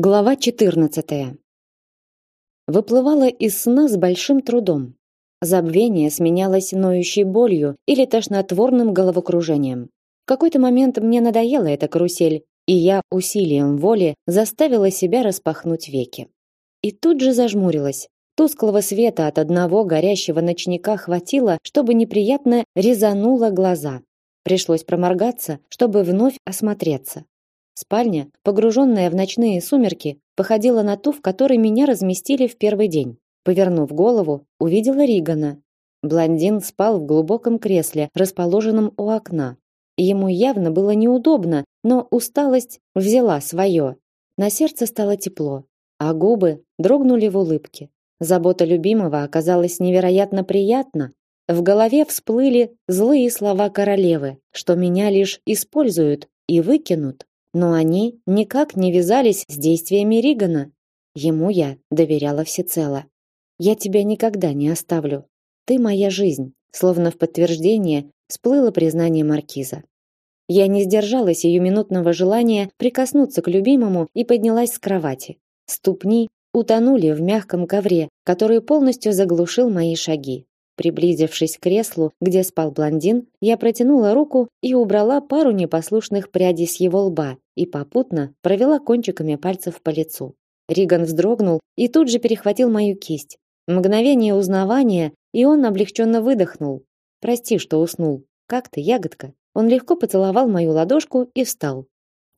Глава 14. Выплывала из сна с большим трудом. Забвение сменялось ноющей болью или тошнотворным головокружением. В какой-то момент мне надоела эта карусель, и я усилием воли заставила себя распахнуть веки. И тут же зажмурилась. Тусклого света от одного горящего ночника хватило, чтобы неприятно резануло глаза. Пришлось проморгаться, чтобы вновь осмотреться. Спальня, погруженная в ночные сумерки, походила на ту, в которой меня разместили в первый день. Повернув голову, увидела Ригана. Блондин спал в глубоком кресле, расположенном у окна. Ему явно было неудобно, но усталость взяла свое. На сердце стало тепло, а губы дрогнули в улыбке. Забота любимого оказалась невероятно приятна. В голове всплыли злые слова королевы, что меня лишь используют и выкинут но они никак не вязались с действиями Ригана. Ему я доверяла всецело. Я тебя никогда не оставлю. Ты моя жизнь, словно в подтверждение всплыло признание маркиза. Я не сдержала сиюминутного желания прикоснуться к любимому и поднялась с кровати. Ступни утонули в мягком ковре, который полностью заглушил мои шаги. Приблизившись к креслу, где спал блондин, я протянула руку и убрала пару непослушных прядей с его лба и попутно провела кончиками пальцев по лицу. Риган вздрогнул и тут же перехватил мою кисть. Мгновение узнавания, и он облегченно выдохнул. Прости, что уснул. Как ты, ягодка? Он легко поцеловал мою ладошку и встал.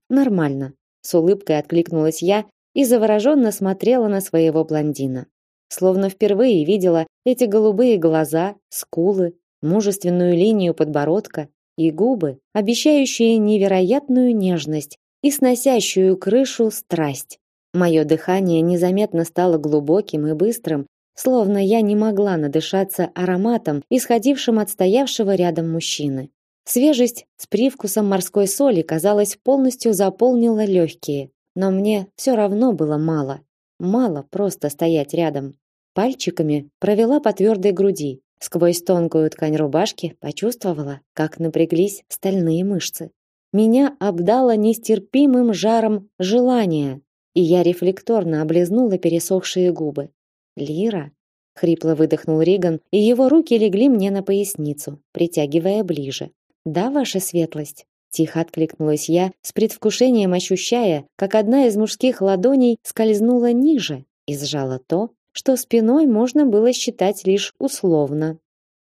Нормально, с улыбкой откликнулась я и завороженно смотрела на своего блондина словно впервые видела эти голубые глаза, скулы, мужественную линию подбородка и губы, обещающие невероятную нежность и сносящую крышу страсть. Мое дыхание незаметно стало глубоким и быстрым, словно я не могла надышаться ароматом, исходившим от стоявшего рядом мужчины. Свежесть с привкусом морской соли, казалось, полностью заполнила легкие, но мне все равно было мало. Мало просто стоять рядом. Пальчиками провела по твердой груди. Сквозь тонкую ткань рубашки почувствовала, как напряглись стальные мышцы. Меня обдало нестерпимым жаром желания, и я рефлекторно облизнула пересохшие губы. «Лира?» — хрипло выдохнул Риган, и его руки легли мне на поясницу, притягивая ближе. «Да, ваша светлость?» Тихо откликнулась я, с предвкушением ощущая, как одна из мужских ладоней скользнула ниже и сжала то, что спиной можно было считать лишь условно.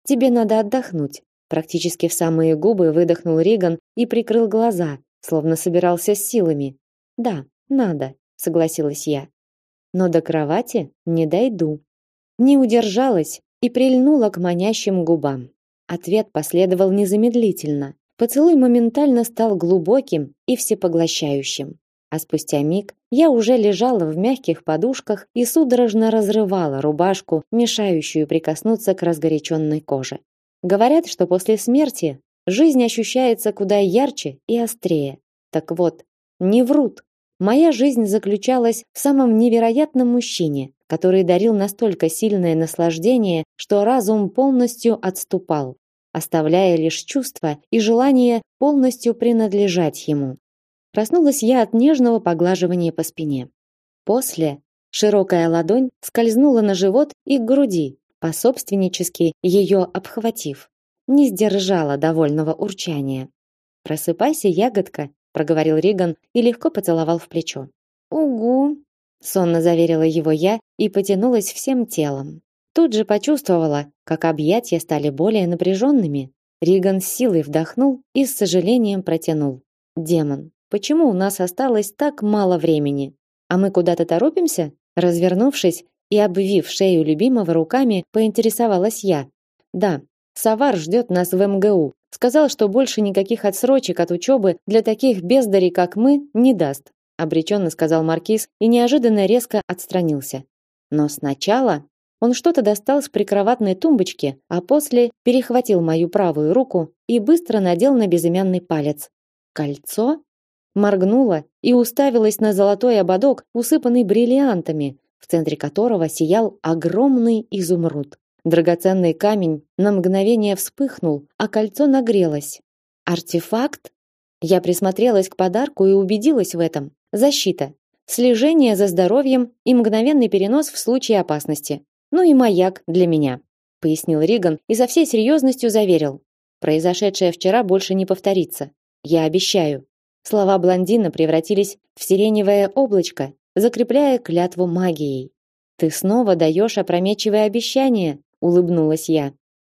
Тебе надо отдохнуть. Практически в самые губы выдохнул Риган и прикрыл глаза, словно собирался с силами. Да, надо, согласилась я. Но до кровати не дойду. Не удержалась и прильнула к манящим губам. Ответ последовал незамедлительно. Поцелуй моментально стал глубоким и всепоглощающим а спустя миг я уже лежала в мягких подушках и судорожно разрывала рубашку, мешающую прикоснуться к разгоряченной коже. Говорят, что после смерти жизнь ощущается куда ярче и острее. Так вот, не врут. Моя жизнь заключалась в самом невероятном мужчине, который дарил настолько сильное наслаждение, что разум полностью отступал, оставляя лишь чувство и желание полностью принадлежать ему. Проснулась я от нежного поглаживания по спине. После широкая ладонь скользнула на живот и к груди, пособственнически ее обхватив. Не сдержала довольного урчания. «Просыпайся, ягодка», — проговорил Риган и легко поцеловал в плечо. «Угу», — сонно заверила его я и потянулась всем телом. Тут же почувствовала, как объятия стали более напряженными. Риган с силой вдохнул и с сожалением протянул. «Демон, Почему у нас осталось так мало времени? А мы куда-то торопимся? Развернувшись и обвив шею любимого руками, поинтересовалась я. Да, Савар ждет нас в МГУ. Сказал, что больше никаких отсрочек от учебы для таких бездарей, как мы, не даст. Обреченно сказал маркиз и неожиданно резко отстранился. Но сначала он что-то достал с прикроватной тумбочки, а после перехватил мою правую руку и быстро надел на безымянный палец. Кольцо? Моргнула и уставилась на золотой ободок, усыпанный бриллиантами, в центре которого сиял огромный изумруд. Драгоценный камень на мгновение вспыхнул, а кольцо нагрелось. Артефакт? Я присмотрелась к подарку и убедилась в этом. Защита. слежение за здоровьем и мгновенный перенос в случае опасности. Ну и маяк для меня, пояснил Риган и со всей серьезностью заверил: произошедшее вчера больше не повторится. Я обещаю. Слова блондина превратились в сиреневое облачко, закрепляя клятву магией. Ты снова даешь опрометчивые обещания, улыбнулась я.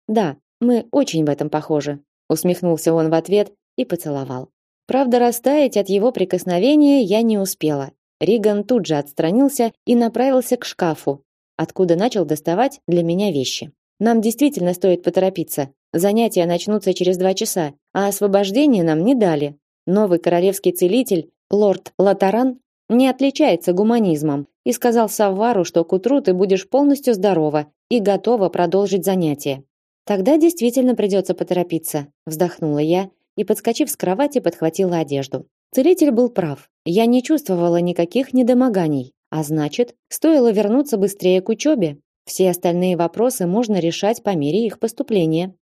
Да, мы очень в этом похожи, усмехнулся он в ответ и поцеловал. Правда, растаять от его прикосновения я не успела. Риган тут же отстранился и направился к шкафу, откуда начал доставать для меня вещи. Нам действительно стоит поторопиться. Занятия начнутся через два часа, а освобождение нам не дали. Новый королевский целитель, лорд Латаран, не отличается гуманизмом и сказал Саввару, что к утру ты будешь полностью здорова и готова продолжить занятия. Тогда действительно придется поторопиться, вздохнула я и, подскочив с кровати, подхватила одежду. Целитель был прав. Я не чувствовала никаких недомоганий, а значит, стоило вернуться быстрее к учебе. Все остальные вопросы можно решать по мере их поступления.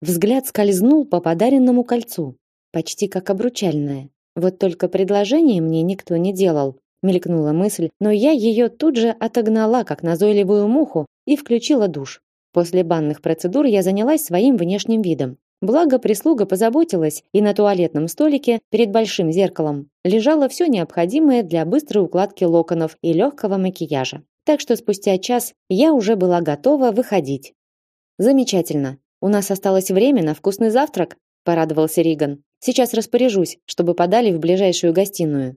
Взгляд скользнул по подаренному кольцу, почти как обручальное. Вот только предложение мне никто не делал. Мелькнула мысль, но я ее тут же отогнала, как назойливую муху, и включила душ. После банных процедур я занялась своим внешним видом. Благо прислуга позаботилась, и на туалетном столике перед большим зеркалом лежало все необходимое для быстрой укладки локонов и легкого макияжа. Так что спустя час я уже была готова выходить. Замечательно. У нас осталось время на вкусный завтрак, порадовался Риган. Сейчас распоряжусь, чтобы подали в ближайшую гостиную.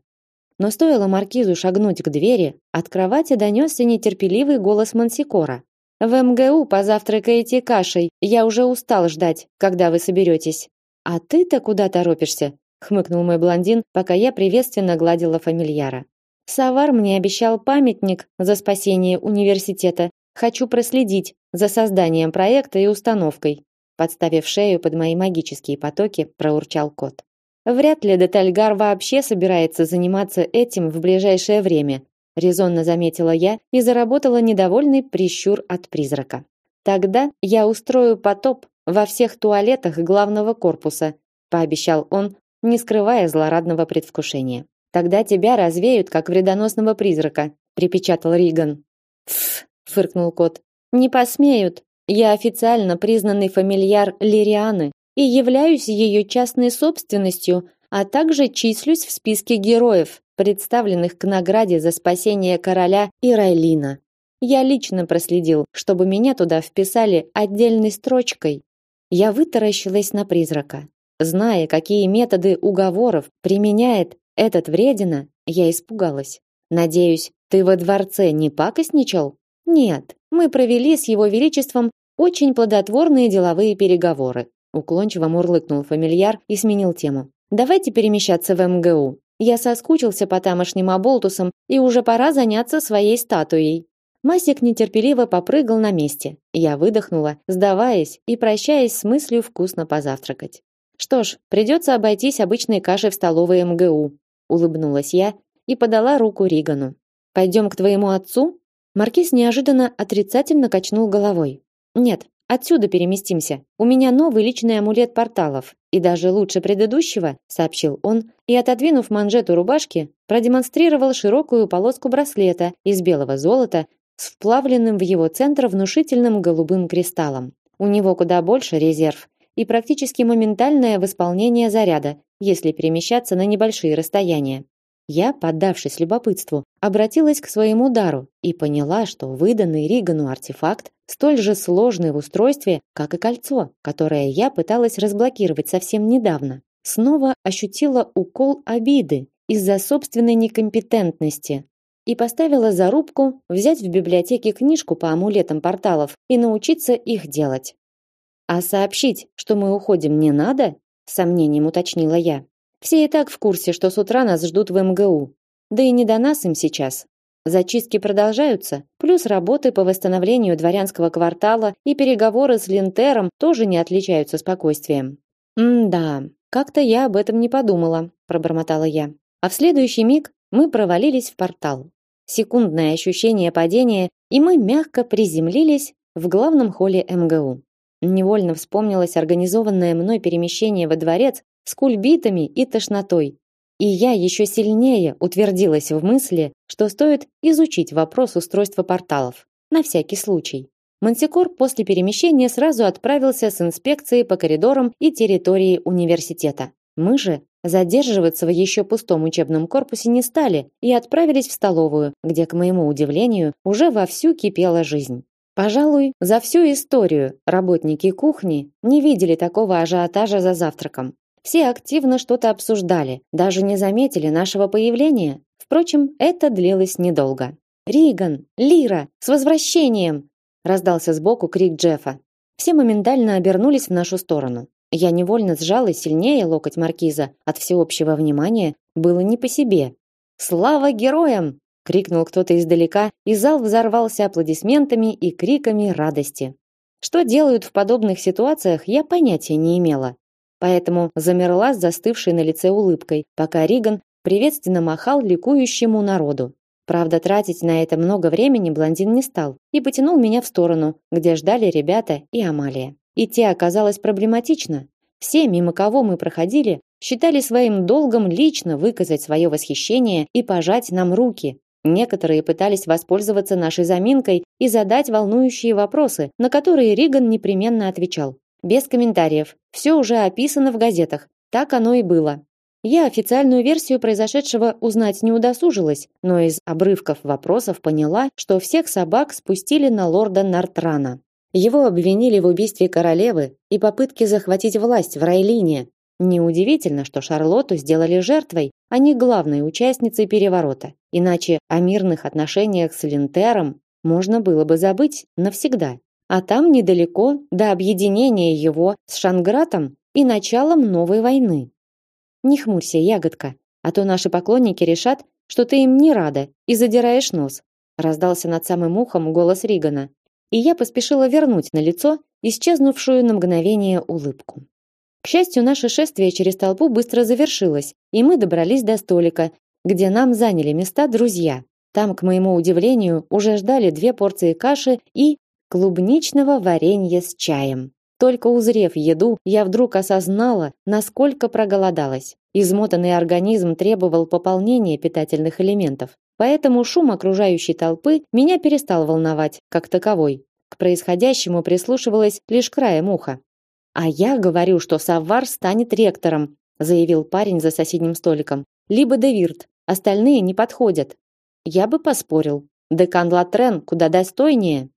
Но стоило маркизу шагнуть к двери, от кровати донесся нетерпеливый голос Мансикора. В МГУ позавтракаете кашей. Я уже устал ждать, когда вы соберетесь. А ты-то куда торопишься? хмыкнул мой блондин, пока я приветственно гладила фамильяра. Савар мне обещал памятник за спасение университета. Хочу проследить за созданием проекта и установкой. Подставив шею под мои магические потоки, проурчал кот. Вряд ли Детальгар вообще собирается заниматься этим в ближайшее время, резонно заметила я и заработала недовольный прищур от призрака. Тогда я устрою потоп во всех туалетах главного корпуса, пообещал он, не скрывая злорадного предвкушения. Тогда тебя развеют как вредоносного призрака, припечатал Риган. Фыркнул кот. Не посмеют. Я официально признанный фамильяр Лирианы и являюсь ее частной собственностью, а также числюсь в списке героев, представленных к награде за спасение короля Ирайлина. Я лично проследил, чтобы меня туда вписали отдельной строчкой. Я вытаращилась на призрака. Зная, какие методы уговоров применяет этот вредина, я испугалась. Надеюсь, ты во дворце не пакостничал? Нет, мы провели с его величеством очень плодотворные деловые переговоры. Уклончиво мурлыкнул фамильяр и сменил тему. Давайте перемещаться в МГУ. Я соскучился по тамошним оболтусам, и уже пора заняться своей статуей. Масик нетерпеливо попрыгал на месте. Я выдохнула, сдаваясь и прощаясь с мыслью вкусно позавтракать. Что ж, придется обойтись обычной кашей в столовой МГУ, улыбнулась я и подала руку Ригану. Пойдем к твоему отцу? Маркиз неожиданно отрицательно качнул головой. Нет, Отсюда переместимся. У меня новый личный амулет порталов, и даже лучше предыдущего, сообщил он, и отодвинув манжету рубашки, продемонстрировал широкую полоску браслета из белого золота с вплавленным в его центр внушительным голубым кристаллом. У него куда больше резерв и практически моментальное восполнение заряда, если перемещаться на небольшие расстояния. Я, поддавшись любопытству, обратилась к своему дару и поняла, что выданный Ригану артефакт столь же сложный в устройстве, как и кольцо, которое я пыталась разблокировать совсем недавно. Снова ощутила укол обиды из-за собственной некомпетентности и поставила зарубку взять в библиотеке книжку по амулетам порталов и научиться их делать. А сообщить, что мы уходим, не надо? с сомнением уточнила я. Все и так в курсе, что с утра нас ждут в МГУ. Да и не до нас им сейчас. Зачистки продолжаются, плюс работы по восстановлению дворянского квартала и переговоры с Линтером тоже не отличаются спокойствием. «М-да, как-то я об этом не подумала», – пробормотала я. А в следующий миг мы провалились в портал. Секундное ощущение падения, и мы мягко приземлились в главном холле МГУ. Невольно вспомнилось организованное мной перемещение во дворец с кульбитами и тошнотой. И я еще сильнее утвердилась в мысли, что стоит изучить вопрос устройства порталов. На всякий случай. Мансикор после перемещения сразу отправился с инспекцией по коридорам и территории университета. Мы же задерживаться в еще пустом учебном корпусе не стали и отправились в столовую, где, к моему удивлению, уже вовсю кипела жизнь. Пожалуй, за всю историю работники кухни не видели такого ажиотажа за завтраком. Все активно что-то обсуждали, даже не заметили нашего появления. Впрочем, это длилось недолго. «Риган! Лира! С возвращением!» раздался сбоку крик Джеффа. Все моментально обернулись в нашу сторону. Я невольно сжала сильнее локоть маркиза. От всеобщего внимания было не по себе. «Слава героям!» крикнул кто-то издалека, и зал взорвался аплодисментами и криками радости. Что делают в подобных ситуациях, я понятия не имела. Поэтому замерла с застывшей на лице улыбкой, пока Риган приветственно махал ликующему народу. Правда, тратить на это много времени блондин не стал и потянул меня в сторону, где ждали ребята и Амалия. Идти оказалось проблематично. Все, мимо кого мы проходили, считали своим долгом лично выказать свое восхищение и пожать нам руки, Некоторые пытались воспользоваться нашей заминкой и задать волнующие вопросы, на которые Риган непременно отвечал. Без комментариев. Все уже описано в газетах. Так оно и было. Я официальную версию произошедшего узнать не удосужилась, но из обрывков вопросов поняла, что всех собак спустили на лорда Нартрана. Его обвинили в убийстве королевы и попытке захватить власть в Райлине. Неудивительно, что Шарлотту сделали жертвой, а не главной участницей переворота. Иначе о мирных отношениях с Линтером можно было бы забыть навсегда. А там недалеко до объединения его с Шангратом и началом новой войны. Не хмурься, ягодка, а то наши поклонники решат, что ты им не рада и задираешь нос. Раздался над самым ухом голос Ригана, и я поспешила вернуть на лицо исчезнувшую на мгновение улыбку. К счастью, наше шествие через толпу быстро завершилось, и мы добрались до столика, где нам заняли места друзья. Там, к моему удивлению, уже ждали две порции каши и клубничного варенья с чаем. Только узрев еду, я вдруг осознала, насколько проголодалась. Измотанный организм требовал пополнения питательных элементов. Поэтому шум окружающей толпы меня перестал волновать, как таковой. К происходящему прислушивалась лишь краем уха. А я говорю, что Саввар станет ректором, заявил парень за соседним столиком. Либо Девирт. Остальные не подходят. Я бы поспорил. Декан Латрен куда достойнее.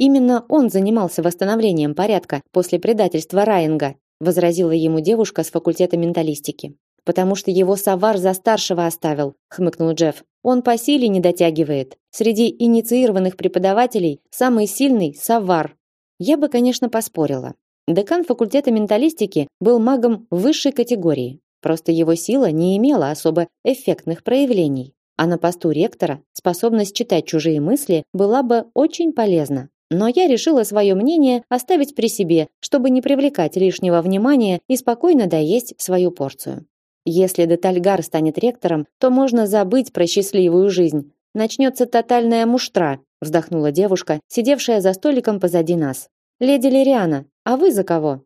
Именно он занимался восстановлением порядка после предательства Райинга, возразила ему девушка с факультета менталистики. Потому что его Савар за старшего оставил, хмыкнул Джефф. Он по силе не дотягивает. Среди инициированных преподавателей самый сильный Савар. Я бы, конечно, поспорила. Декан факультета менталистики был магом высшей категории. Просто его сила не имела особо эффектных проявлений. А на посту ректора способность читать чужие мысли была бы очень полезна. Но я решила свое мнение оставить при себе, чтобы не привлекать лишнего внимания и спокойно доесть свою порцию. Если Детальгар станет ректором, то можно забыть про счастливую жизнь. Начнется тотальная муштра, вздохнула девушка, сидевшая за столиком позади нас. Леди Лириана, а вы за кого?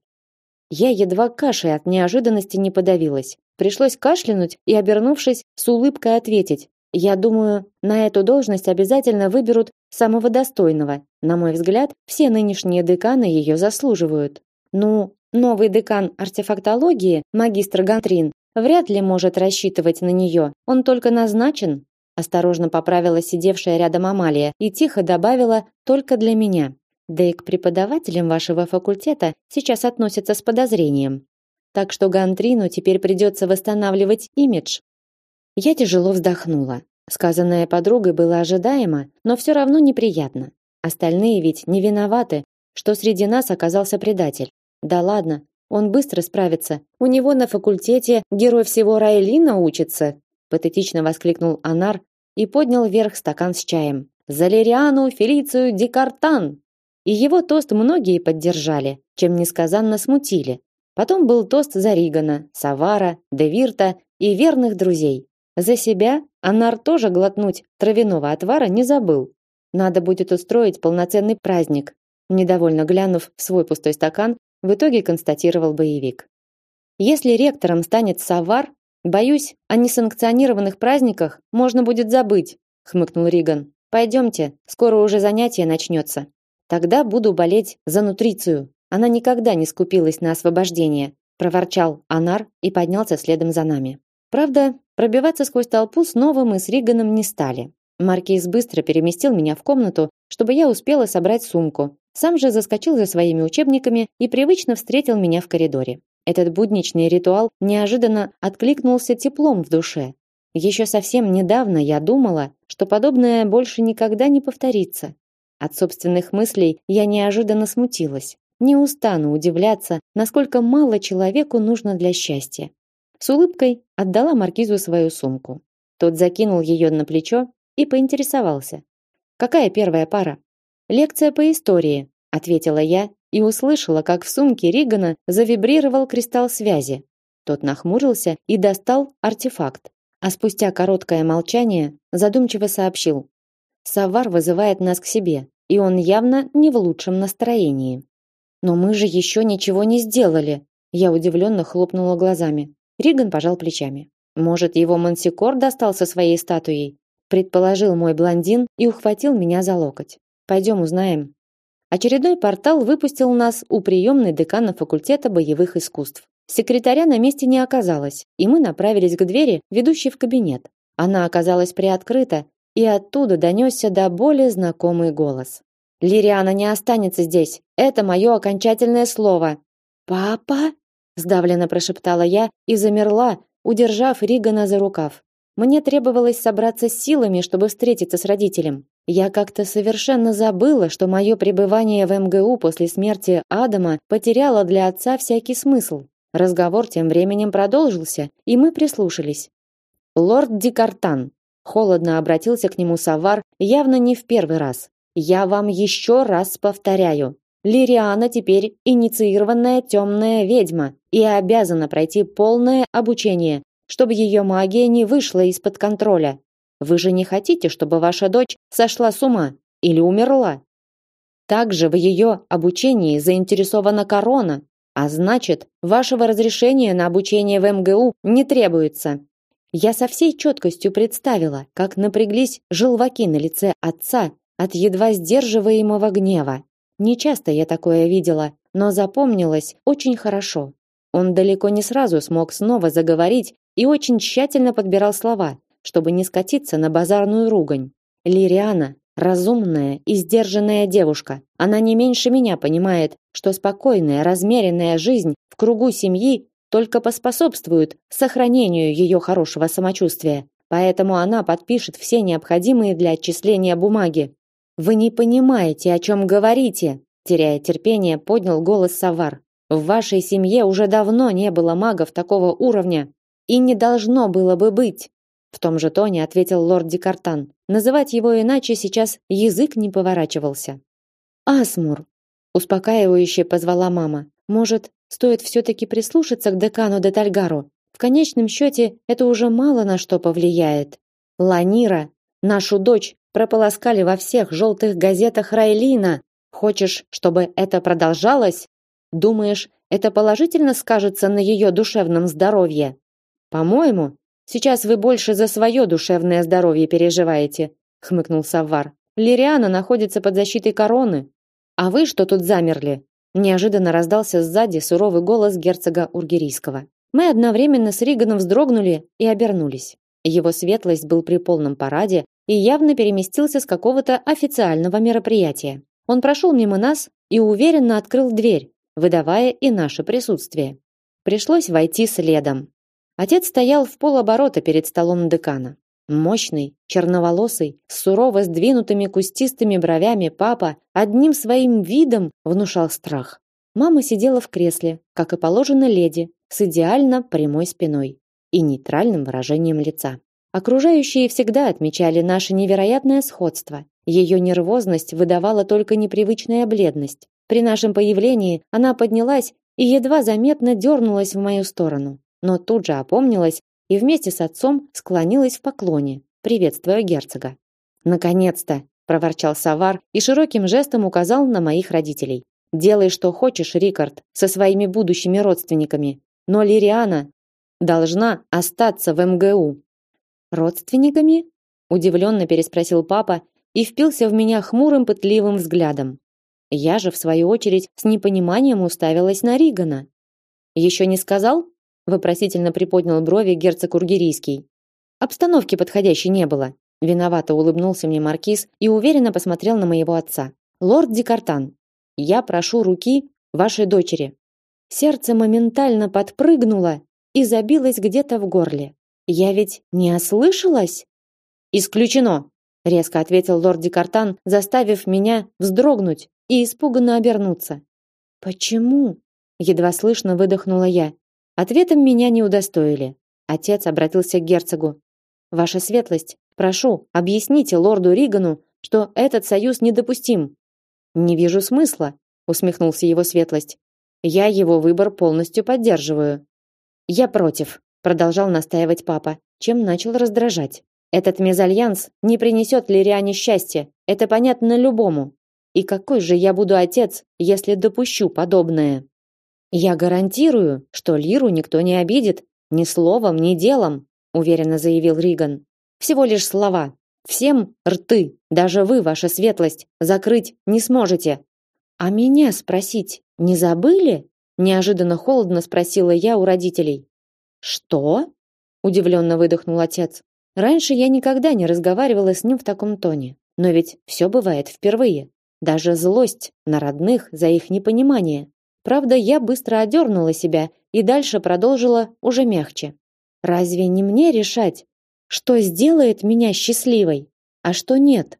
Я едва кашей от неожиданности не подавилась. Пришлось кашлянуть и, обернувшись, с улыбкой ответить: "Я думаю, на эту должность обязательно выберут самого достойного. На мой взгляд, все нынешние деканы ее заслуживают. Ну, новый декан артефактологии, магистр Гантрин, вряд ли может рассчитывать на нее. Он только назначен". Осторожно поправила сидевшая рядом Амалия и тихо добавила: "Только для меня". Да и к преподавателям вашего факультета сейчас относятся с подозрением. Так что Гантрину теперь придется восстанавливать имидж. Я тяжело вздохнула. Сказанное подругой было ожидаемо, но все равно неприятно. Остальные ведь не виноваты, что среди нас оказался предатель. Да ладно, он быстро справится. У него на факультете герой всего Райлина учится, патетично воскликнул Анар и поднял вверх стакан с чаем. Залериану Фелицию Дикартан! И его тост многие поддержали, чем несказанно смутили. Потом был тост за Ригана, Савара, Девирта и верных друзей. За себя Анар тоже глотнуть травяного отвара не забыл. Надо будет устроить полноценный праздник. Недовольно глянув в свой пустой стакан, в итоге констатировал боевик. Если ректором станет Савар, Боюсь, о несанкционированных праздниках можно будет забыть, хмыкнул Риган. Пойдемте, скоро уже занятие начнется. Тогда буду болеть за нутрицию. Она никогда не скупилась на освобождение, проворчал Анар и поднялся следом за нами. Правда, пробиваться сквозь толпу снова мы с Риганом не стали. Маркиз быстро переместил меня в комнату, чтобы я успела собрать сумку. Сам же заскочил за своими учебниками и привычно встретил меня в коридоре. Этот будничный ритуал неожиданно откликнулся теплом в душе. Еще совсем недавно я думала, что подобное больше никогда не повторится. От собственных мыслей я неожиданно смутилась. Не устану удивляться, насколько мало человеку нужно для счастья. С улыбкой отдала маркизу свою сумку. Тот закинул ее на плечо и поинтересовался: "Какая первая пара?" "Лекция по истории", ответила я и услышала, как в сумке Ригана завибрировал кристалл связи. Тот нахмурился и достал артефакт, а спустя короткое молчание задумчиво сообщил: "Савар вызывает нас к себе, и он явно не в лучшем настроении". "Но мы же еще ничего не сделали", я удивленно хлопнула глазами. Риган пожал плечами. Может, его мансикор достал со своей статуей? предположил мой блондин и ухватил меня за локоть. Пойдем узнаем. Очередной портал выпустил нас у приемной декана факультета боевых искусств. Секретаря на месте не оказалось, и мы направились к двери, ведущей в кабинет. Она оказалась приоткрыта, и оттуда донесся до более знакомый голос. Лириана не останется здесь. Это мое окончательное слово. Папа? Сдавленно прошептала я и замерла, удержав Ригана за рукав. Мне требовалось собраться с силами, чтобы встретиться с родителем. Я как-то совершенно забыла, что мое пребывание в МГУ после смерти Адама потеряло для отца всякий смысл. Разговор тем временем продолжился, и мы прислушались. Лорд Дикартан холодно обратился к нему Савар, явно не в первый раз. Я вам еще раз повторяю, Лириана теперь инициированная темная ведьма и обязана пройти полное обучение, чтобы ее магия не вышла из-под контроля. Вы же не хотите, чтобы ваша дочь сошла с ума или умерла? Также в ее обучении заинтересована корона, а значит, вашего разрешения на обучение в МГУ не требуется. Я со всей четкостью представила, как напряглись желваки на лице отца от едва сдерживаемого гнева. Не часто я такое видела, но запомнилось очень хорошо. Он далеко не сразу смог снова заговорить и очень тщательно подбирал слова, чтобы не скатиться на базарную ругань. Лириана разумная и сдержанная девушка. Она не меньше меня понимает, что спокойная, размеренная жизнь в кругу семьи только поспособствует сохранению ее хорошего самочувствия. Поэтому она подпишет все необходимые для отчисления бумаги. Вы не понимаете, о чем говорите, теряя терпение, поднял голос Савар. В вашей семье уже давно не было магов такого уровня, и не должно было бы быть. В том же тоне ответил лорд Дикартан. Называть его иначе сейчас язык не поворачивался. Асмур, успокаивающе позвала мама. Может, стоит все таки прислушаться к декану де Тальгару? В конечном счете это уже мало на что повлияет. Ланира, нашу дочь, прополоскали во всех желтых газетах Райлина. Хочешь, чтобы это продолжалось? Думаешь, это положительно скажется на ее душевном здоровье? По-моему, сейчас вы больше за свое душевное здоровье переживаете, хмыкнул Саввар. Лириана находится под защитой короны. А вы что тут замерли? Неожиданно раздался сзади суровый голос герцога Ургерийского. Мы одновременно с Риганом вздрогнули и обернулись. Его светлость был при полном параде и явно переместился с какого-то официального мероприятия. Он прошел мимо нас и уверенно открыл дверь, выдавая и наше присутствие. Пришлось войти следом. Отец стоял в полоборота перед столом декана. Мощный, черноволосый, с сурово сдвинутыми кустистыми бровями папа одним своим видом внушал страх. Мама сидела в кресле, как и положено леди, с идеально прямой спиной и нейтральным выражением лица. Окружающие всегда отмечали наше невероятное сходство. Ее нервозность выдавала только непривычная бледность. При нашем появлении она поднялась и едва заметно дернулась в мою сторону но тут же опомнилась и вместе с отцом склонилась в поклоне, приветствуя герцога. Наконец-то, проворчал Савар и широким жестом указал на моих родителей. Делай что хочешь, Рикард, со своими будущими родственниками, но Лириана должна остаться в МГУ. Родственниками? удивленно переспросил папа и впился в меня хмурым пытливым взглядом. Я же в свою очередь с непониманием уставилась на Ригана. Еще не сказал? вопросительно приподнял брови герцог Ургерийский. Обстановки подходящей не было. Виновато улыбнулся мне маркиз и уверенно посмотрел на моего отца. Лорд Дикартан, я прошу руки вашей дочери. Сердце моментально подпрыгнуло и забилось где-то в горле. Я ведь не ослышалась? Исключено, резко ответил лорд Дикартан, заставив меня вздрогнуть и испуганно обернуться. Почему? едва слышно выдохнула я. Ответом меня не удостоили. Отец обратился к герцогу. Ваша светлость, прошу, объясните лорду Ригану, что этот союз недопустим. Не вижу смысла, усмехнулся его светлость. Я его выбор полностью поддерживаю. Я против, продолжал настаивать папа, чем начал раздражать. Этот мезальянс не принесет Лириане счастья, это понятно любому. И какой же я буду отец, если допущу подобное? Я гарантирую, что Лиру никто не обидит, ни словом, ни делом, уверенно заявил Риган. Всего лишь слова. Всем рты, даже вы, ваша светлость, закрыть не сможете. А меня спросить не забыли? Неожиданно холодно спросила я у родителей. Что? удивленно выдохнул отец. Раньше я никогда не разговаривала с ним в таком тоне. Но ведь все бывает впервые. Даже злость на родных за их непонимание. Правда, я быстро одернула себя и дальше продолжила уже мягче. Разве не мне решать, что сделает меня счастливой, а что нет?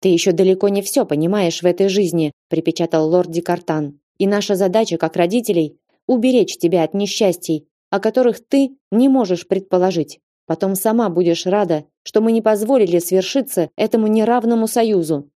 Ты еще далеко не все понимаешь в этой жизни, припечатал лорд Дикартан. И наша задача как родителей уберечь тебя от несчастий, о которых ты не можешь предположить. Потом сама будешь рада, что мы не позволили свершиться этому неравному союзу.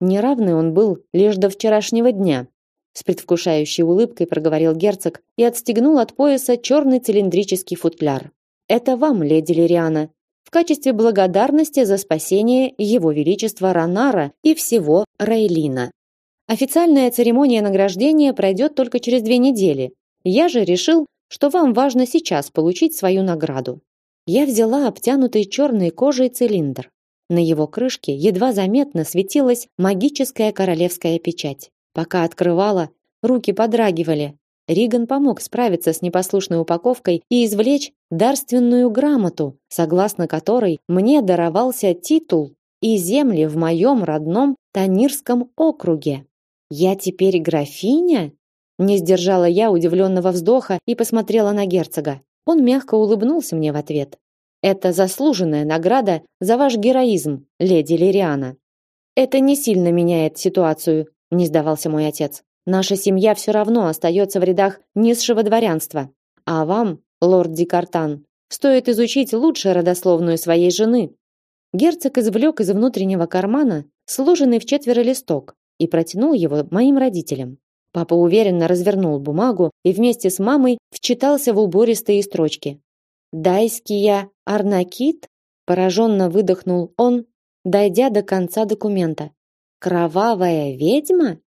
Неравный он был лишь до вчерашнего дня. С предвкушающей улыбкой проговорил герцог и отстегнул от пояса черный цилиндрический футляр. Это вам, леди Лириана, в качестве благодарности за спасение его величества Ранара и всего Рейлина. Официальная церемония награждения пройдет только через две недели. Я же решил, что вам важно сейчас получить свою награду. Я взяла обтянутый черной кожей цилиндр. На его крышке едва заметно светилась магическая королевская печать. Пока открывала, руки подрагивали. Риган помог справиться с непослушной упаковкой и извлечь дарственную грамоту, согласно которой мне даровался титул и земли в моем родном Танирском округе. Я теперь графиня? Не сдержала я удивленного вздоха и посмотрела на герцога. Он мягко улыбнулся мне в ответ. Это заслуженная награда за ваш героизм, леди Лириана. Это не сильно меняет ситуацию, не сдавался мой отец. Наша семья все равно остается в рядах низшего дворянства. А вам, лорд Дикартан, стоит изучить лучше родословную своей жены. Герцог извлек из внутреннего кармана сложенный в четверо листок и протянул его моим родителям. Папа уверенно развернул бумагу и вместе с мамой вчитался в убористые строчки. «Дайския Арнакит?» пораженно выдохнул он, дойдя до конца документа. «Кровавая ведьма?»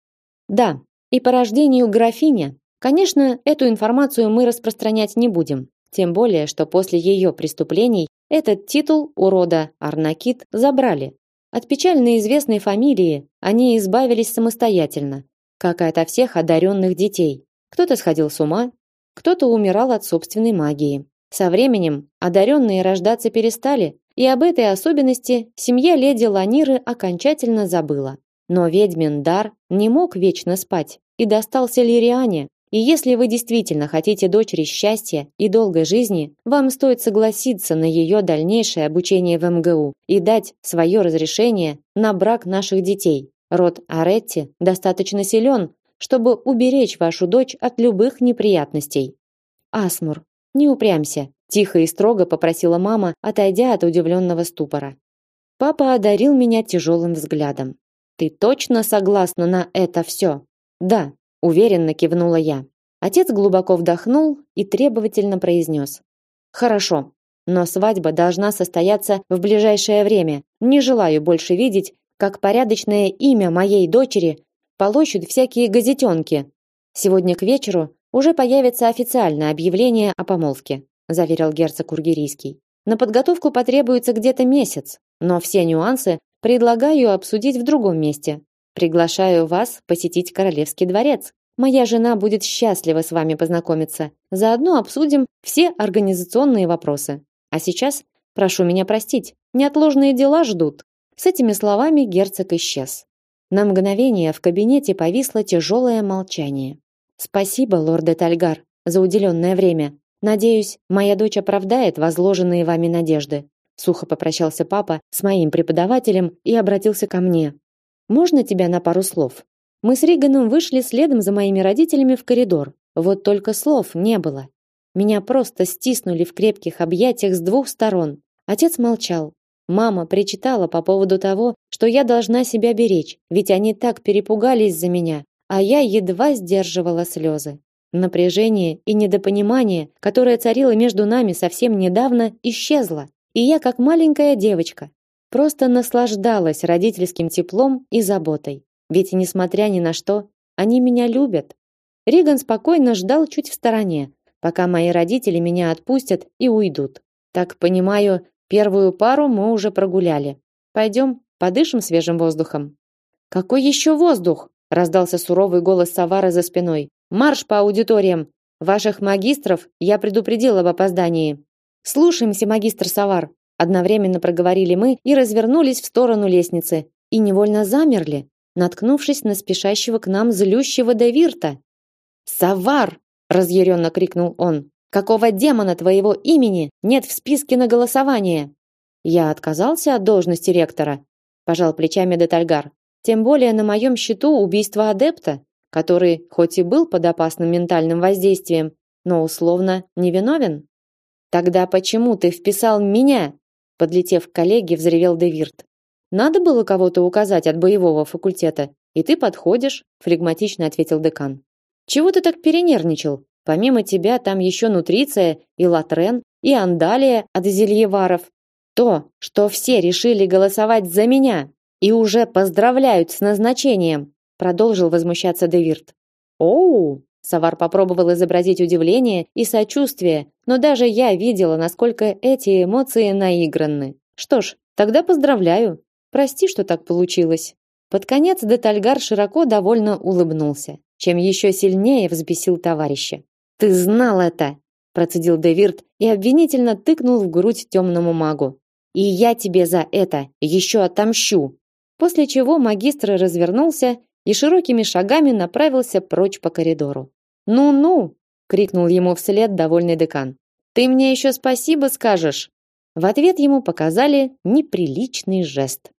«Да, и по рождению графиня. Конечно, эту информацию мы распространять не будем, тем более, что после ее преступлений этот титул у рода Арнакит забрали. От печально известной фамилии они избавились самостоятельно, как и ото всех одаренных детей. Кто-то сходил с ума, кто-то умирал от собственной магии. Со временем одаренные рождаться перестали, и об этой особенности семья леди Ланиры окончательно забыла. Но ведьмин дар не мог вечно спать и достался Лириане. И если вы действительно хотите дочери счастья и долгой жизни, вам стоит согласиться на ее дальнейшее обучение в МГУ и дать свое разрешение на брак наших детей. Род Аретти достаточно силен, чтобы уберечь вашу дочь от любых неприятностей. Асмур, не упрямься, тихо и строго попросила мама, отойдя от удивленного ступора. Папа одарил меня тяжелым взглядом. Ты точно согласна на это все? Да, уверенно кивнула я. Отец глубоко вдохнул и требовательно произнес: Хорошо, но свадьба должна состояться в ближайшее время. Не желаю больше видеть, как порядочное имя моей дочери полощут всякие газетенки. Сегодня к вечеру уже появится официальное объявление о помолвке. заверил герцог Ургерийский. На подготовку потребуется где-то месяц, но все нюансы предлагаю обсудить в другом месте. Приглашаю вас посетить королевский дворец. Моя жена будет счастлива с вами познакомиться. Заодно обсудим все организационные вопросы. А сейчас прошу меня простить. Неотложные дела ждут. С этими словами герцог исчез. На мгновение в кабинете повисло тяжелое молчание. Спасибо, лорд Тальгар, за уделенное время. Надеюсь, моя дочь оправдает возложенные вами надежды. Сухо попрощался папа с моим преподавателем и обратился ко мне. Можно тебя на пару слов? Мы с Риганом вышли следом за моими родителями в коридор. Вот только слов не было. Меня просто стиснули в крепких объятиях с двух сторон. Отец молчал. Мама причитала по поводу того, что я должна себя беречь, ведь они так перепугались за меня, а я едва сдерживала слезы. Напряжение и недопонимание, которое царило между нами совсем недавно, исчезло, и я, как маленькая девочка, просто наслаждалась родительским теплом и заботой. Ведь несмотря ни на что, они меня любят. Риган спокойно ждал чуть в стороне, пока мои родители меня отпустят и уйдут. Так понимаю, первую пару мы уже прогуляли. Пойдем, подышим свежим воздухом. Какой еще воздух? раздался суровый голос Савара за спиной. Марш по аудиториям. Ваших магистров я предупредил об опоздании. Слушаемся, магистр Савар. Одновременно проговорили мы и развернулись в сторону лестницы и невольно замерли, наткнувшись на спешащего к нам злющего Девирта. Савар, разъяренно крикнул он. Какого демона твоего имени нет в списке на голосование? Я отказался от должности ректора, пожал плечами Детальгар. Тем более на моем счету убийство адепта который хоть и был под опасным ментальным воздействием, но условно невиновен. Тогда почему ты вписал меня? Подлетев к коллеге, взревел Девирт. Надо было кого-то указать от боевого факультета, и ты подходишь, флегматично ответил декан. Чего ты так перенервничал? Помимо тебя там еще Нутриция и Латрен, и Андалия от Зельеваров. То, что все решили голосовать за меня и уже поздравляют с назначением, продолжил возмущаться Девирт. Оу, Савар попробовал изобразить удивление и сочувствие, но даже я видела, насколько эти эмоции наигранны. Что ж, тогда поздравляю. Прости, что так получилось. Под конец Детальгар широко довольно улыбнулся, чем еще сильнее взбесил товарища. Ты знал это, процедил Девирт и обвинительно тыкнул в грудь темному магу. И я тебе за это еще отомщу. После чего магистр развернулся и широкими шагами направился прочь по коридору. "Ну-ну", крикнул ему вслед довольный декан. "Ты мне еще спасибо скажешь". В ответ ему показали неприличный жест.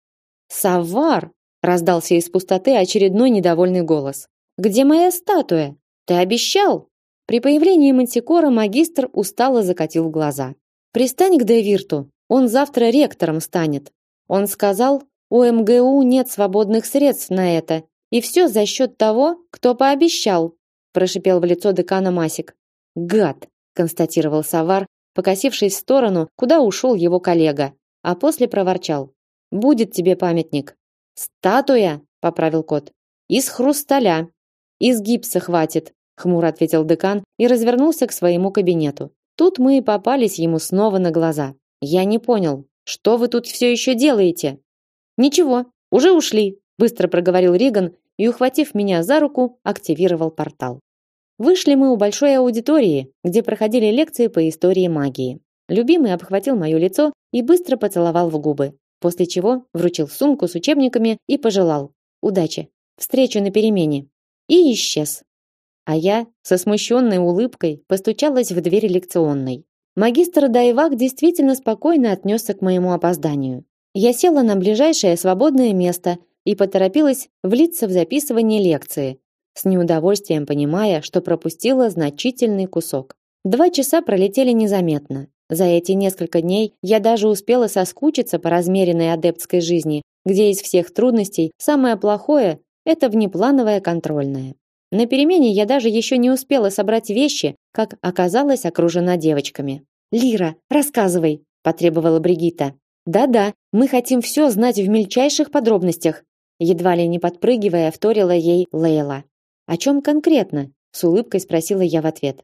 "Савар!" раздался из пустоты очередной недовольный голос. "Где моя статуя? Ты обещал?" При появлении Мантикора магистр устало закатил глаза. "Пристань к Девирту, он завтра ректором станет". Он сказал: "У МГУ нет свободных средств на это, и все за счет того, кто пообещал, прошипел в лицо декана Масик. Гад, констатировал Савар, покосившись в сторону, куда ушел его коллега, а после проворчал: "Будет тебе памятник". "Статуя", поправил кот. "Из хрусталя. Из гипса хватит", хмуро ответил декан и развернулся к своему кабинету. Тут мы и попались ему снова на глаза. Я не понял, что вы тут все еще делаете? Ничего, уже ушли, быстро проговорил Риган и, ухватив меня за руку, активировал портал. Вышли мы у большой аудитории, где проходили лекции по истории магии. Любимый обхватил мое лицо и быстро поцеловал в губы, после чего вручил сумку с учебниками и пожелал удачи, встречу на перемене. И исчез. А я со смущенной улыбкой постучалась в дверь лекционной. Магистр Дайвак действительно спокойно отнесся к моему опозданию. Я села на ближайшее свободное место и поторопилась влиться в записывание лекции, с неудовольствием понимая, что пропустила значительный кусок. Два часа пролетели незаметно. За эти несколько дней я даже успела соскучиться по размеренной адептской жизни, где из всех трудностей самое плохое это внеплановое контрольное. На перемене я даже еще не успела собрать вещи, как оказалась окружена девочками. "Лира, рассказывай", потребовала Бригита. "Да-да, мы хотим все знать в мельчайших подробностях", едва ли не подпрыгивая, вторила ей Лейла. О чем конкретно? с улыбкой спросила я в ответ.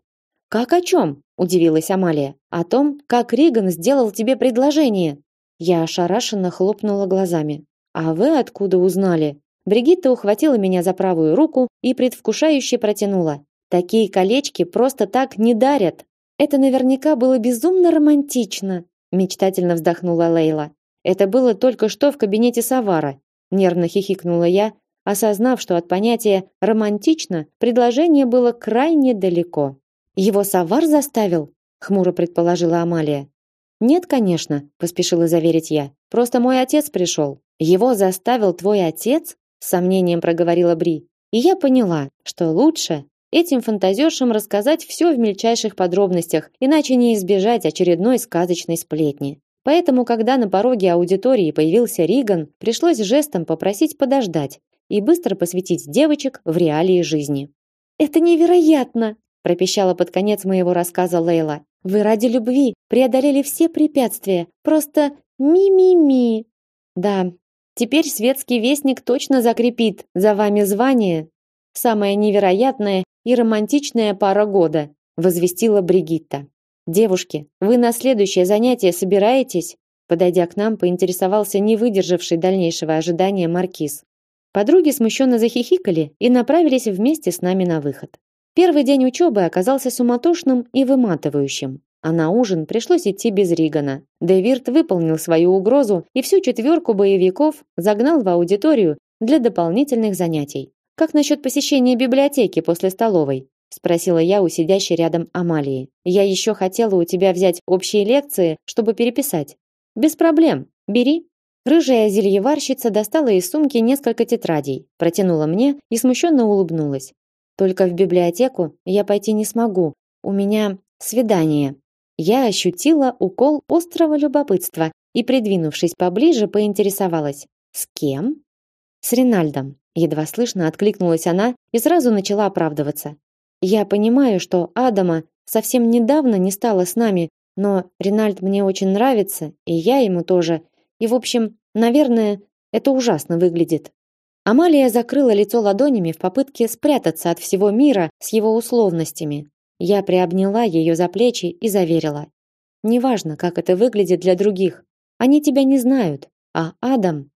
Как о чем? удивилась Амалия. О том, как Риган сделал тебе предложение. Я ошарашенно хлопнула глазами. А вы откуда узнали? Бригитта ухватила меня за правую руку и предвкушающе протянула. Такие колечки просто так не дарят. Это наверняка было безумно романтично, мечтательно вздохнула Лейла. Это было только что в кабинете Савара, нервно хихикнула я, осознав, что от понятия романтично предложение было крайне далеко. Его Савар заставил, хмуро предположила Амалия. Нет, конечно, поспешила заверить я. Просто мой отец пришел. Его заставил твой отец? Сомнением проговорила Бри. И я поняла, что лучше этим фантазершам рассказать все в мельчайших подробностях, иначе не избежать очередной сказочной сплетни. Поэтому, когда на пороге аудитории появился Риган, пришлось жестом попросить подождать и быстро посвятить девочек в реалии жизни. «Это невероятно!» – пропищала под конец моего рассказа Лейла. «Вы ради любви преодолели все препятствия. Просто ми-ми-ми!» «Да, теперь светский вестник точно закрепит за вами звание самая невероятная и романтичная пара года, возвестила Бригитта. Девушки, вы на следующее занятие собираетесь? Подойдя к нам, поинтересовался не выдержавший дальнейшего ожидания маркиз. Подруги смущенно захихикали и направились вместе с нами на выход. Первый день учебы оказался суматошным и выматывающим, а на ужин пришлось идти без Ригана. Девирт выполнил свою угрозу и всю четверку боевиков загнал в аудиторию для дополнительных занятий. Как насчет посещения библиотеки после столовой? спросила я у сидящей рядом Амалии. Я еще хотела у тебя взять общие лекции, чтобы переписать. Без проблем. Бери. Рыжая зельеварщица достала из сумки несколько тетрадей, протянула мне и смущенно улыбнулась. Только в библиотеку я пойти не смогу. У меня свидание. Я ощутила укол острого любопытства и, придвинувшись поближе, поинтересовалась: "С кем?" "С Ринальдом". Едва слышно откликнулась она и сразу начала оправдываться. Я понимаю, что Адама совсем недавно не стало с нами, но Ринальд мне очень нравится, и я ему тоже. И в общем, наверное, это ужасно выглядит. Амалия закрыла лицо ладонями в попытке спрятаться от всего мира с его условностями. Я приобняла ее за плечи и заверила: "Неважно, как это выглядит для других. Они тебя не знают, а Адам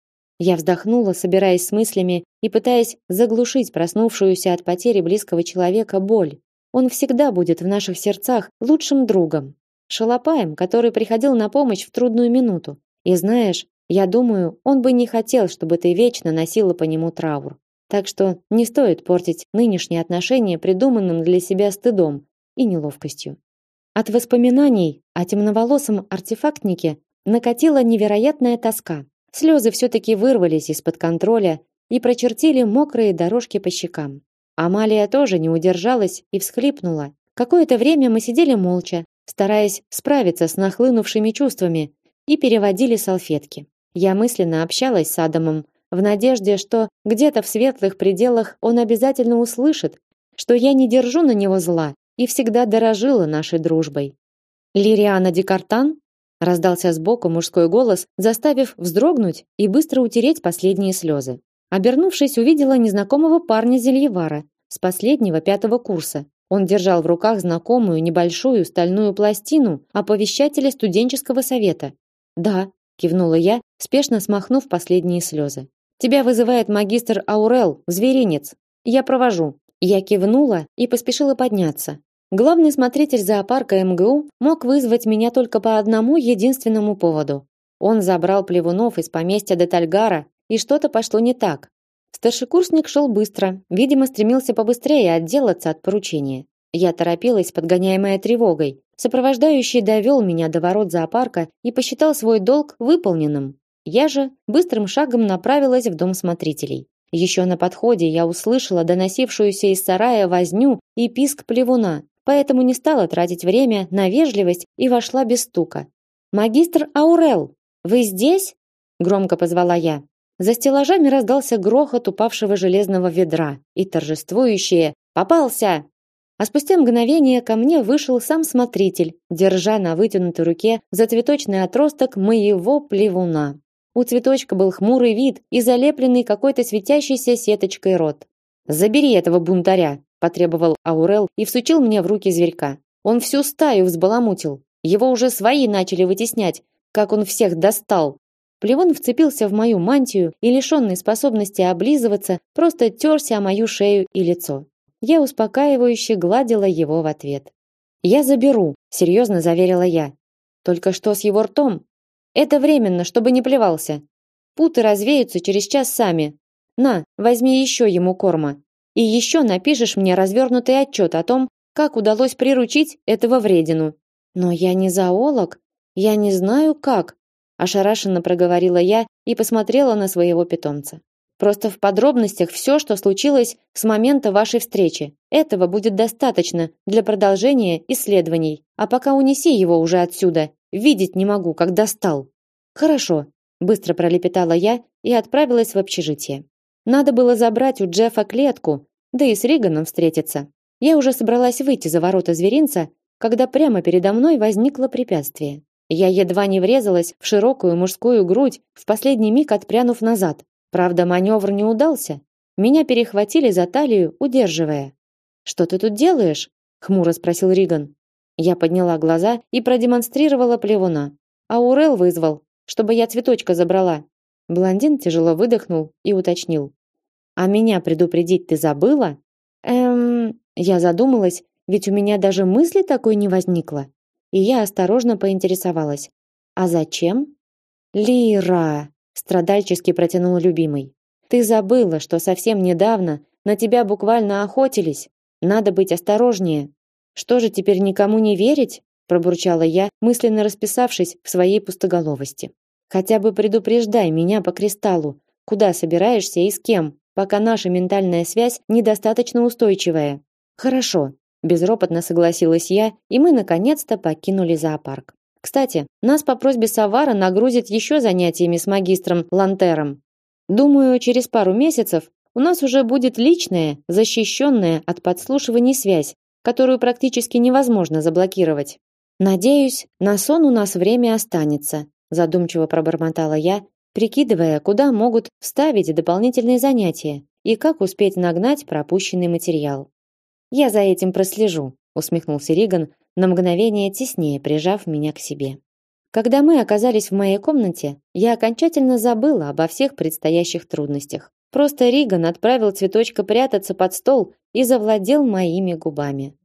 я вздохнула, собираясь с мыслями и пытаясь заглушить проснувшуюся от потери близкого человека боль. Он всегда будет в наших сердцах лучшим другом, шалопаем, который приходил на помощь в трудную минуту. И знаешь, я думаю, он бы не хотел, чтобы ты вечно носила по нему траур. Так что не стоит портить нынешние отношения придуманным для себя стыдом и неловкостью. От воспоминаний о темноволосом артефактнике накатила невероятная тоска. Слезы все-таки вырвались из-под контроля и прочертили мокрые дорожки по щекам. Амалия тоже не удержалась и всхлипнула. Какое-то время мы сидели молча, стараясь справиться с нахлынувшими чувствами, и переводили салфетки. Я мысленно общалась с Адамом в надежде, что где-то в светлых пределах он обязательно услышит, что я не держу на него зла и всегда дорожила нашей дружбой. Лириана Декартан Раздался сбоку мужской голос, заставив вздрогнуть и быстро утереть последние слезы. Обернувшись, увидела незнакомого парня Зельевара с последнего пятого курса. Он держал в руках знакомую небольшую стальную пластину оповещателя студенческого совета. "Да", кивнула я, спешно смахнув последние слезы. "Тебя вызывает магистр Аурел, зверинец. Я провожу". Я кивнула и поспешила подняться. Главный смотритель зоопарка МГУ мог вызвать меня только по одному единственному поводу. Он забрал плевунов из поместья Детальгара, и что-то пошло не так. Старшекурсник шел быстро, видимо, стремился побыстрее отделаться от поручения. Я торопилась, подгоняемая тревогой. Сопровождающий довел меня до ворот зоопарка и посчитал свой долг выполненным. Я же быстрым шагом направилась в дом смотрителей. Еще на подходе я услышала доносившуюся из сарая возню и писк плевуна поэтому не стала тратить время на вежливость и вошла без стука. Магистр Аурел, вы здесь? громко позвала я. За стеллажами раздался грохот упавшего железного ведра и торжествующее: "Попался!" А спустя мгновение ко мне вышел сам смотритель, держа на вытянутой руке за цветочный отросток моего плевуна. У цветочка был хмурый вид и залепленный какой-то светящейся сеточкой рот. "Забери этого бунтаря", потребовал Аурел и всучил мне в руки зверька. Он всю стаю взбаламутил. Его уже свои начали вытеснять, как он всех достал. Плевон вцепился в мою мантию и, лишенный способности облизываться, просто терся о мою шею и лицо. Я успокаивающе гладила его в ответ. «Я заберу», — серьезно заверила я. «Только что с его ртом? Это временно, чтобы не плевался. Путы развеются через час сами. На, возьми еще ему корма. И еще напишешь мне развернутый отчет о том, как удалось приручить этого вредину. Но я не зоолог, я не знаю как, ошарашенно проговорила я и посмотрела на своего питомца. Просто в подробностях все, что случилось с момента вашей встречи. Этого будет достаточно для продолжения исследований. А пока унеси его уже отсюда. Видеть не могу, как достал. Хорошо, быстро пролепетала я и отправилась в общежитие. Надо было забрать у Джеффа клетку, да и с Риганом встретиться. Я уже собралась выйти за ворота зверинца, когда прямо передо мной возникло препятствие. Я едва не врезалась в широкую мужскую грудь, в последний миг отпрянув назад. Правда, маневр не удался. Меня перехватили за талию, удерживая. «Что ты тут делаешь?» — хмуро спросил Риган. Я подняла глаза и продемонстрировала плевуна. А Урел вызвал, чтобы я цветочка забрала. Блондин тяжело выдохнул и уточнил. «А меня предупредить ты забыла?» «Эм...» Я задумалась, ведь у меня даже мысли такой не возникло. И я осторожно поинтересовалась. «А зачем?» «Лира!» – страдальчески протянул любимый. «Ты забыла, что совсем недавно на тебя буквально охотились. Надо быть осторожнее. Что же теперь никому не верить?» – пробурчала я, мысленно расписавшись в своей пустоголовости. «Хотя бы предупреждай меня по кристаллу, куда собираешься и с кем, пока наша ментальная связь недостаточно устойчивая. Хорошо, безропотно согласилась я, и мы наконец-то покинули зоопарк. Кстати, нас по просьбе Савара нагрузят еще занятиями с магистром Лантером. Думаю, через пару месяцев у нас уже будет личная, защищенная от подслушиваний связь, которую практически невозможно заблокировать. Надеюсь, на сон у нас время останется, задумчиво пробормотала я, прикидывая, куда могут вставить дополнительные занятия и как успеть нагнать пропущенный материал. Я за этим прослежу, усмехнулся Риган, на мгновение теснее прижав меня к себе. Когда мы оказались в моей комнате, я окончательно забыла обо всех предстоящих трудностях. Просто Риган отправил цветочка прятаться под стол и завладел моими губами.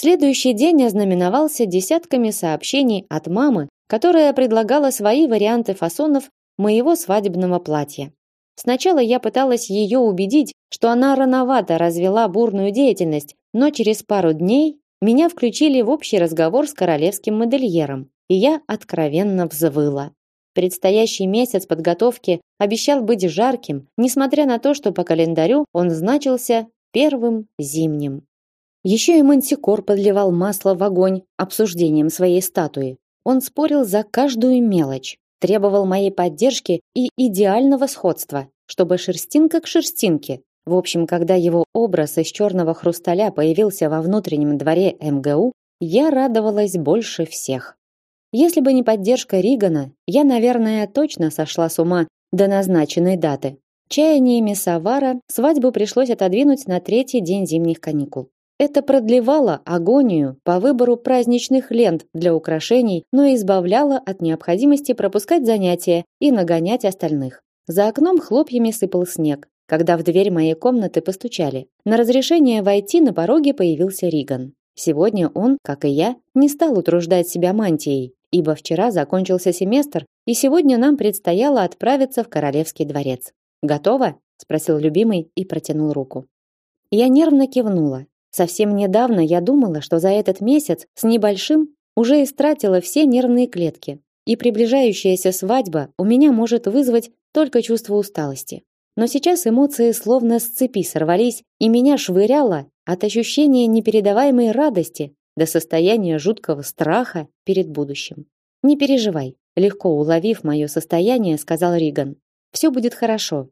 Следующий день ознаменовался десятками сообщений от мамы которая предлагала свои варианты фасонов моего свадебного платья. Сначала я пыталась ее убедить, что она рановато развела бурную деятельность, но через пару дней меня включили в общий разговор с королевским модельером, и я откровенно взвыла. Предстоящий месяц подготовки обещал быть жарким, несмотря на то, что по календарю он значился первым зимним. Еще и Мантикор подливал масло в огонь обсуждением своей статуи. Он спорил за каждую мелочь, требовал моей поддержки и идеального сходства, чтобы шерстинка к шерстинке. В общем, когда его образ из черного хрусталя появился во внутреннем дворе МГУ, я радовалась больше всех. Если бы не поддержка Ригана, я, наверное, точно сошла с ума до назначенной даты. Чаяниями Савара свадьбу пришлось отодвинуть на третий день зимних каникул. Это продлевало агонию по выбору праздничных лент для украшений, но избавляло от необходимости пропускать занятия и нагонять остальных. За окном хлопьями сыпал снег, когда в дверь моей комнаты постучали. На разрешение войти на пороге появился Риган. Сегодня он, как и я, не стал утруждать себя мантией, ибо вчера закончился семестр, и сегодня нам предстояло отправиться в королевский дворец. «Готово?» – спросил любимый и протянул руку. Я нервно кивнула. Совсем недавно я думала, что за этот месяц с небольшим уже истратила все нервные клетки, и приближающаяся свадьба у меня может вызвать только чувство усталости. Но сейчас эмоции словно с цепи сорвались, и меня швыряло от ощущения непередаваемой радости до состояния жуткого страха перед будущим. Не переживай, легко уловив мое состояние, сказал Риган. Все будет хорошо.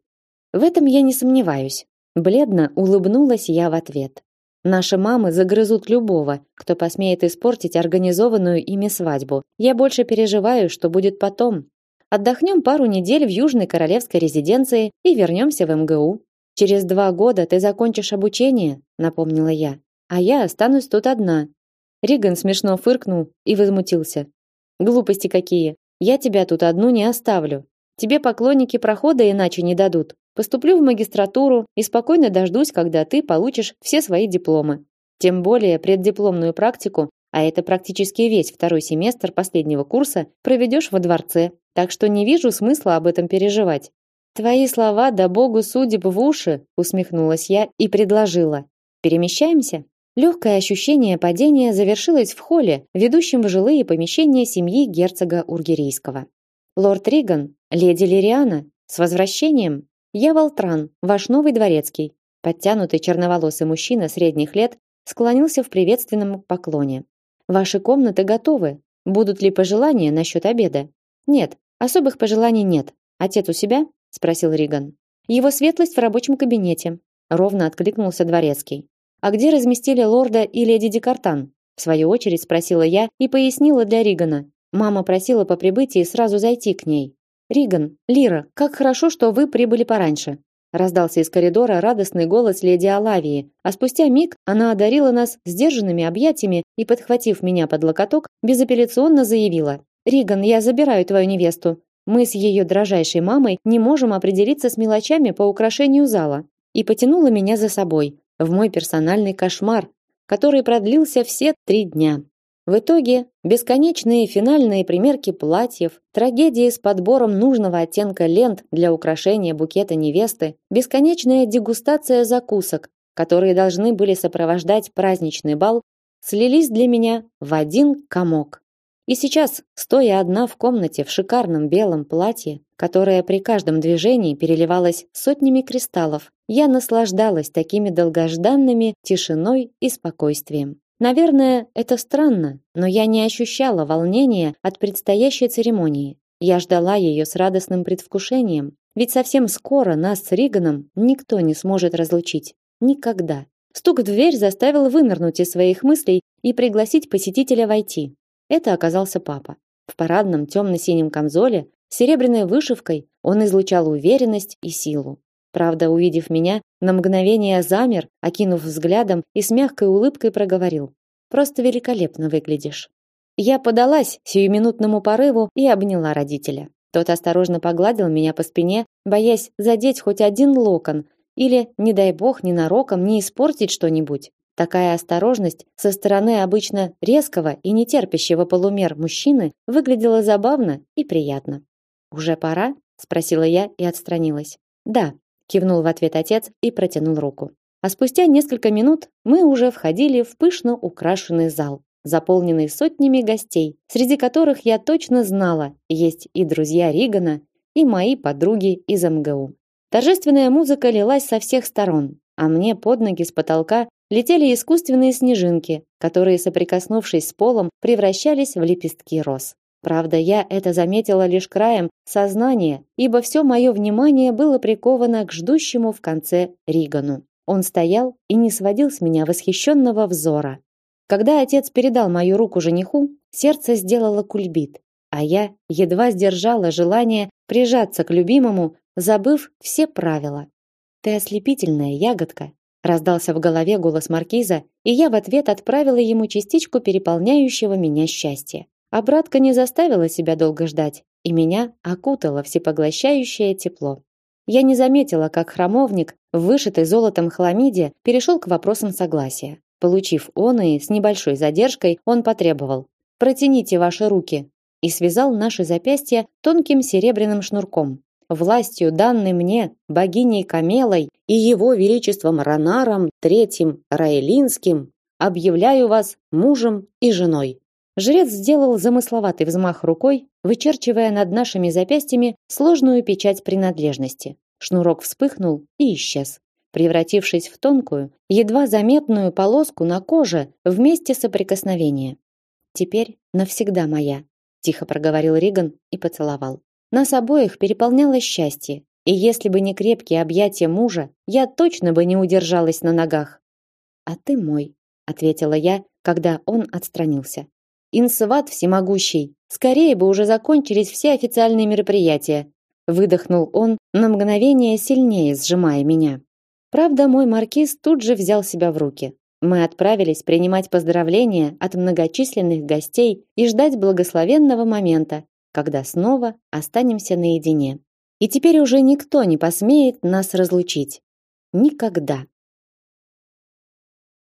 В этом я не сомневаюсь. Бледно улыбнулась я в ответ. Наши мамы загрызут любого, кто посмеет испортить организованную ими свадьбу. Я больше переживаю, что будет потом. отдохнем пару недель в Южной Королевской резиденции и вернемся в МГУ. Через два года ты закончишь обучение, напомнила я. А я останусь тут одна. Риган смешно фыркнул и возмутился. Глупости какие. Я тебя тут одну не оставлю. Тебе поклонники прохода иначе не дадут. Поступлю в магистратуру и спокойно дождусь, когда ты получишь все свои дипломы. Тем более преддипломную практику а это практически весь второй семестр последнего курса проведешь во дворце, так что не вижу смысла об этом переживать. Твои слова да богу судеб в уши, усмехнулась я и предложила: перемещаемся. Легкое ощущение падения завершилось в холле, ведущем в жилые помещения семьи герцога Ургерийского. Лорд Риган, леди Лириана, с возвращением. Я Волтран, ваш новый дворецкий. Подтянутый черноволосый мужчина средних лет склонился в приветственном поклоне. Ваши комнаты готовы. Будут ли пожелания насчет обеда? Нет, особых пожеланий нет. Отец у себя? спросил Риган. Его светлость в рабочем кабинете, ровно откликнулся дворецкий. А где разместили лорда и леди Декартан? В свою очередь спросила я и пояснила для Ригана. Мама просила по прибытии сразу зайти к ней. Риган, Лира, как хорошо, что вы прибыли пораньше. Раздался из коридора радостный голос леди Алавии, а спустя миг она одарила нас сдержанными объятиями и, подхватив меня под локоток, безапелляционно заявила: "Риган, я забираю твою невесту. Мы с ее дрожайшей мамой не можем определиться с мелочами по украшению зала". И потянула меня за собой в мой персональный кошмар, который продлился все три дня. В итоге бесконечные финальные примерки платьев, трагедии с подбором нужного оттенка лент для украшения букета невесты, бесконечная дегустация закусок, которые должны были сопровождать праздничный бал, слились для меня в один комок. И сейчас, стоя одна в комнате в шикарном белом платье, которое при каждом движении переливалось сотнями кристаллов, я наслаждалась такими долгожданными тишиной и спокойствием. Наверное, это странно, но я не ощущала волнения от предстоящей церемонии. Я ждала ее с радостным предвкушением, ведь совсем скоро нас с Риганом никто не сможет разлучить. Никогда. Стук в дверь заставил вынырнуть из своих мыслей и пригласить посетителя войти. Это оказался папа. В парадном темно-синем камзоле с серебряной вышивкой он излучал уверенность и силу. Правда, увидев меня, на мгновение замер, окинув взглядом и с мягкой улыбкой проговорил: "Просто великолепно выглядишь". Я подалась сиюминутному порыву и обняла родителя. Тот осторожно погладил меня по спине, боясь задеть хоть один локон или, не дай бог, ненароком не испортить что-нибудь. Такая осторожность со стороны обычно резкого и нетерпящего полумер мужчины выглядела забавно и приятно. «Уже пора?» – спросила я и отстранилась. «Да», кивнул в ответ отец и протянул руку. А спустя несколько минут мы уже входили в пышно украшенный зал, заполненный сотнями гостей, среди которых я точно знала, есть и друзья Ригана, и мои подруги из МГУ. Торжественная музыка лилась со всех сторон, а мне под ноги с потолка летели искусственные снежинки, которые, соприкоснувшись с полом, превращались в лепестки роз. Правда, я это заметила лишь краем сознания, ибо все мое внимание было приковано к ждущему в конце Ригану. Он стоял и не сводил с меня восхищенного взора. Когда отец передал мою руку жениху, сердце сделало кульбит, а я едва сдержала желание прижаться к любимому, забыв все правила. Ты ослепительная ягодка, раздался в голове голос маркиза, и я в ответ отправила ему частичку переполняющего меня счастья. А братка не заставила себя долго ждать, и меня окутало всепоглощающее тепло. Я не заметила, как храмовник в вышитой золотом хламиде перешел к вопросам согласия. Получив он и с небольшой задержкой, он потребовал: "Протяните ваши руки" и связал наши запястья тонким серебряным шнурком. Властью данной мне богиней Камелой и его величеством Ранаром третьим Раэлинским объявляю вас мужем и женой. Жрец сделал замысловатый взмах рукой, вычерчивая над нашими запястьями сложную печать принадлежности. Шнурок вспыхнул и исчез, превратившись в тонкую, едва заметную полоску на коже в месте соприкосновения. Теперь навсегда моя, тихо проговорил Риган и поцеловал. Нас обоих переполняло счастье, и если бы не крепкие объятия мужа, я точно бы не удержалась на ногах. А ты мой, ответила я, когда он отстранился. Инсват всемогущий. Скорее бы уже закончились все официальные мероприятия. Выдохнул он, на мгновение сильнее сжимая меня. Правда, мой маркиз тут же взял себя в руки. Мы отправились принимать поздравления от многочисленных гостей и ждать благословенного момента, когда снова останемся наедине. И теперь уже никто не посмеет нас разлучить. Никогда.